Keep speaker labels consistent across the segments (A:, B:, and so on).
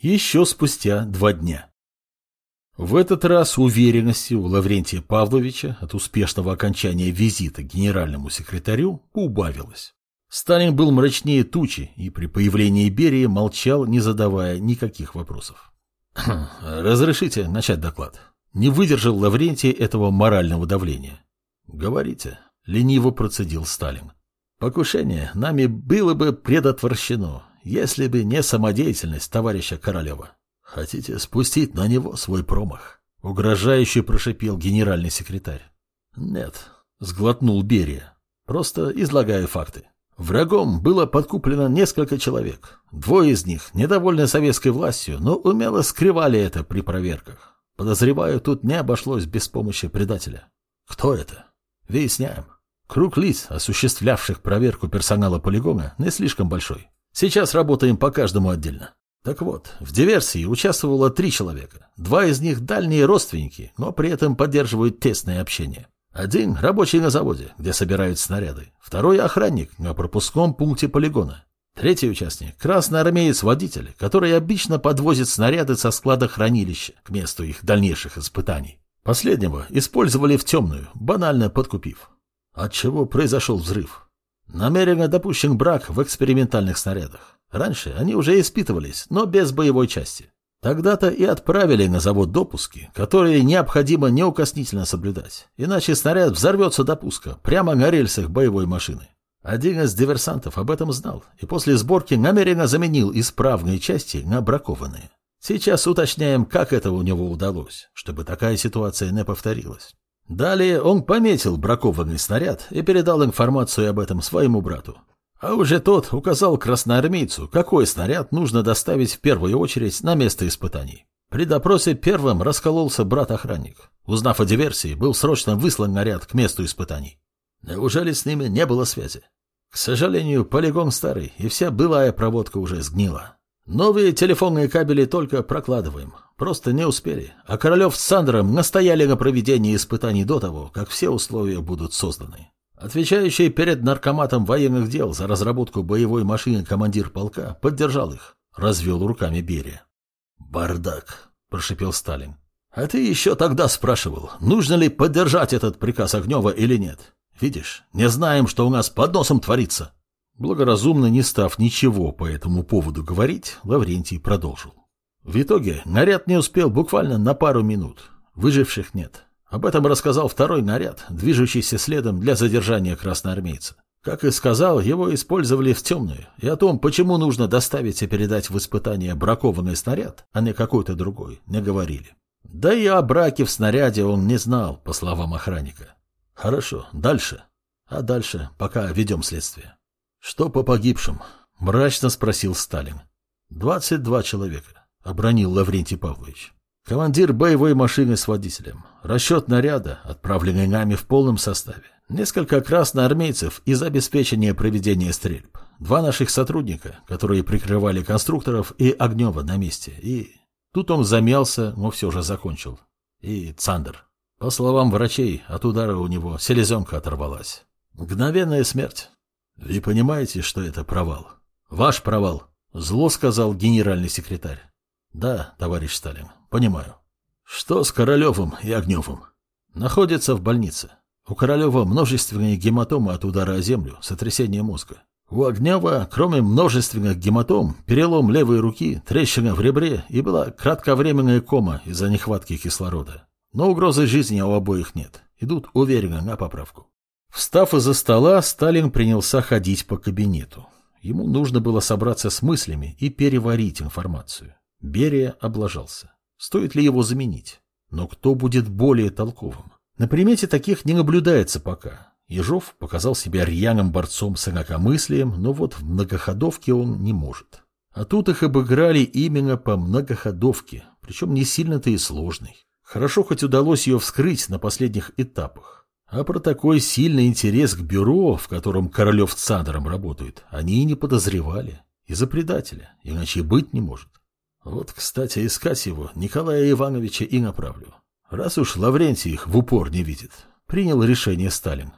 A: Еще спустя два дня. В этот раз уверенности у Лаврентия Павловича от успешного окончания визита генеральному секретарю убавилось. Сталин был мрачнее тучи и при появлении Берии молчал, не задавая никаких вопросов. «Разрешите начать доклад?» Не выдержал Лаврентий этого морального давления. «Говорите», — лениво процедил Сталин. «Покушение нами было бы предотвращено, если бы не самодеятельность товарища Королева. Хотите спустить на него свой промах? Угрожающе прошипел генеральный секретарь. Нет, сглотнул Берия. Просто излагаю факты. Врагом было подкуплено несколько человек. Двое из них недовольны советской властью, но умело скрывали это при проверках. Подозреваю, тут не обошлось без помощи предателя. Кто это? Выясняем. Круг лиц, осуществлявших проверку персонала полигона, не слишком большой. Сейчас работаем по каждому отдельно. Так вот, в диверсии участвовало три человека. Два из них дальние родственники, но при этом поддерживают тесное общение. Один – рабочий на заводе, где собирают снаряды. Второй – охранник на пропускном пункте полигона. Третий участник – красноармеец-водитель, который обычно подвозит снаряды со склада хранилища к месту их дальнейших испытаний. Последнего использовали в темную, банально подкупив. От чего произошел взрыв? Намеренно допущен брак в экспериментальных снарядах. Раньше они уже испытывались, но без боевой части. Тогда-то и отправили на завод допуски, которые необходимо неукоснительно соблюдать, иначе снаряд взорвется до пуска, прямо на рельсах боевой машины. Один из диверсантов об этом знал и после сборки намеренно заменил исправные части на бракованные. Сейчас уточняем, как это у него удалось, чтобы такая ситуация не повторилась. Далее он пометил бракованный снаряд и передал информацию об этом своему брату. А уже тот указал красноармейцу, какой снаряд нужно доставить в первую очередь на место испытаний. При допросе первым раскололся брат-охранник. Узнав о диверсии, был срочно выслан наряд к месту испытаний. Неужели с ними не было связи? К сожалению, полигон старый, и вся былая проводка уже сгнила. Новые телефонные кабели только прокладываем. Просто не успели. А Королев с Сандром настояли на проведении испытаний до того, как все условия будут созданы. Отвечающий перед наркоматом военных дел за разработку боевой машины командир полка поддержал их. Развел руками Берия. «Бардак», – прошипел Сталин. «А ты еще тогда спрашивал, нужно ли поддержать этот приказ Огнева или нет. Видишь, не знаем, что у нас под носом творится». Благоразумно не став ничего по этому поводу говорить, Лаврентий продолжил. В итоге наряд не успел буквально на пару минут. Выживших нет. Об этом рассказал второй наряд, движущийся следом для задержания красноармейца. Как и сказал, его использовали в темную, и о том, почему нужно доставить и передать в испытание бракованный снаряд, а не какой-то другой, не говорили. Да и о браке в снаряде он не знал, по словам охранника. Хорошо, дальше. А дальше пока ведем следствие. «Что по погибшим?» – мрачно спросил Сталин. «Двадцать два человека», – обронил Лаврентий Павлович. «Командир боевой машины с водителем. Расчет наряда, отправленный нами в полном составе. Несколько красноармейцев из обеспечения проведения стрельб. Два наших сотрудника, которые прикрывали конструкторов и Огнева на месте. И... Тут он замялся, но все же закончил. И Цандер. По словам врачей, от удара у него селезенка оторвалась. Мгновенная смерть. Вы понимаете, что это провал? Ваш провал, зло сказал генеральный секретарь. Да, товарищ Сталин, понимаю. Что с Королевым и Огневым? Находится в больнице. У Королева множественные гематомы от удара о землю, сотрясение мозга. У Огнева, кроме множественных гематом, перелом левой руки, трещина в ребре и была кратковременная кома из-за нехватки кислорода. Но угрозы жизни у обоих нет. Идут уверенно на поправку. Встав из-за стола, Сталин принялся ходить по кабинету. Ему нужно было собраться с мыслями и переварить информацию. Берия облажался. Стоит ли его заменить? Но кто будет более толковым? На примете таких не наблюдается пока. Ежов показал себя рьяным борцом с инакомыслием, но вот в многоходовке он не может. А тут их обыграли именно по многоходовке, причем не сильно-то и сложной. Хорошо хоть удалось ее вскрыть на последних этапах. А про такой сильный интерес к бюро, в котором Королев с Сандером работают, они и не подозревали. Из-за предателя, иначе быть не может. Вот, кстати, искать его Николая Ивановича и направлю. Раз уж Лаврентий их в упор не видит, принял решение Сталин.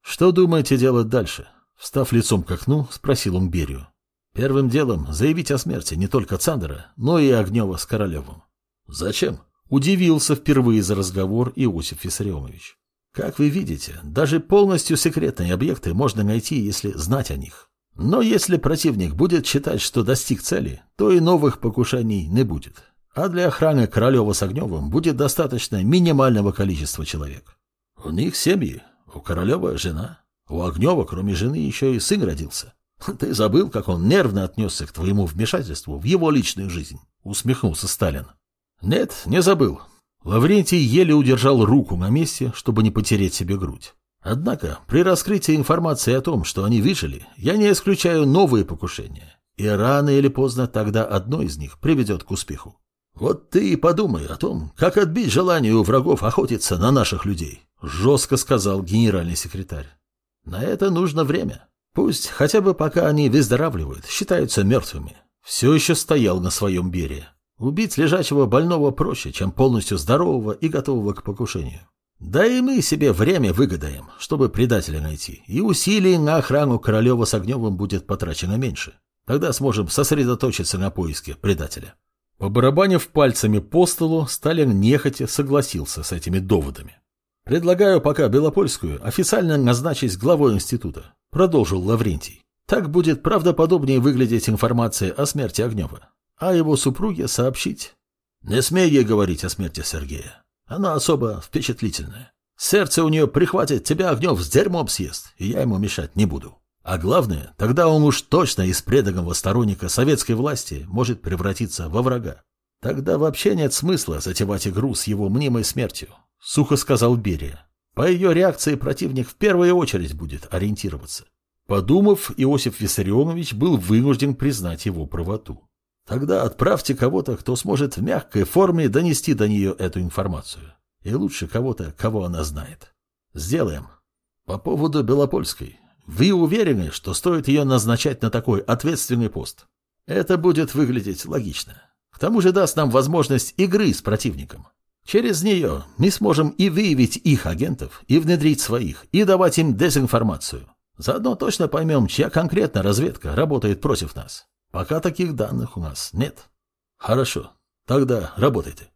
A: Что думаете делать дальше? Встав лицом к окну, спросил он Берию. Первым делом заявить о смерти не только Цандера, но и Огнева с Королевым. Зачем? Удивился впервые за разговор Иосиф Виссарионович. Как вы видите, даже полностью секретные объекты можно найти, если знать о них. Но если противник будет считать, что достиг цели, то и новых покушений не будет. А для охраны Королева с Огневым будет достаточно минимального количества человек. У них семьи, у Королева жена, у Огнева, кроме жены, еще и сын родился. Ты забыл, как он нервно отнесся к твоему вмешательству в его личную жизнь? Усмехнулся Сталин. Нет, не забыл. Лаврентий еле удержал руку на месте, чтобы не потереть себе грудь. Однако, при раскрытии информации о том, что они выжили, я не исключаю новые покушения. И рано или поздно тогда одно из них приведет к успеху. Вот ты и подумай о том, как отбить желание у врагов охотиться на наших людей, жестко сказал генеральный секретарь. На это нужно время. Пусть хотя бы пока они выздоравливают, считаются мертвыми. Все еще стоял на своем бере. Убить лежачего больного проще, чем полностью здорового и готового к покушению. Да и мы себе время выгадаем, чтобы предателя найти, и усилий на охрану Королева с Огневым будет потрачено меньше. Тогда сможем сосредоточиться на поиске предателя. Побарабанив пальцами по столу, Сталин нехотя согласился с этими доводами. «Предлагаю пока Белопольскую официально назначить главой института», — продолжил Лаврентий. «Так будет правдоподобнее выглядеть информация о смерти Огнева а его супруге сообщить. Не смей ей говорить о смерти Сергея. Она особо впечатлительная. Сердце у нее прихватит, тебя Огнев с дерьмом съест, и я ему мешать не буду. А главное, тогда он уж точно из преданного сторонника советской власти может превратиться во врага. Тогда вообще нет смысла затевать игру с его мнимой смертью, сухо сказал Берия. По ее реакции противник в первую очередь будет ориентироваться. Подумав, Иосиф Виссарионович был вынужден признать его правоту. Тогда отправьте кого-то, кто сможет в мягкой форме донести до нее эту информацию. И лучше кого-то, кого она знает. Сделаем. По поводу Белопольской. Вы уверены, что стоит ее назначать на такой ответственный пост? Это будет выглядеть логично. К тому же даст нам возможность игры с противником. Через нее мы сможем и выявить их агентов, и внедрить своих, и давать им дезинформацию. Заодно точно поймем, чья конкретно разведка работает против нас. Пока таких данных у нас нет. Хорошо, тогда работайте.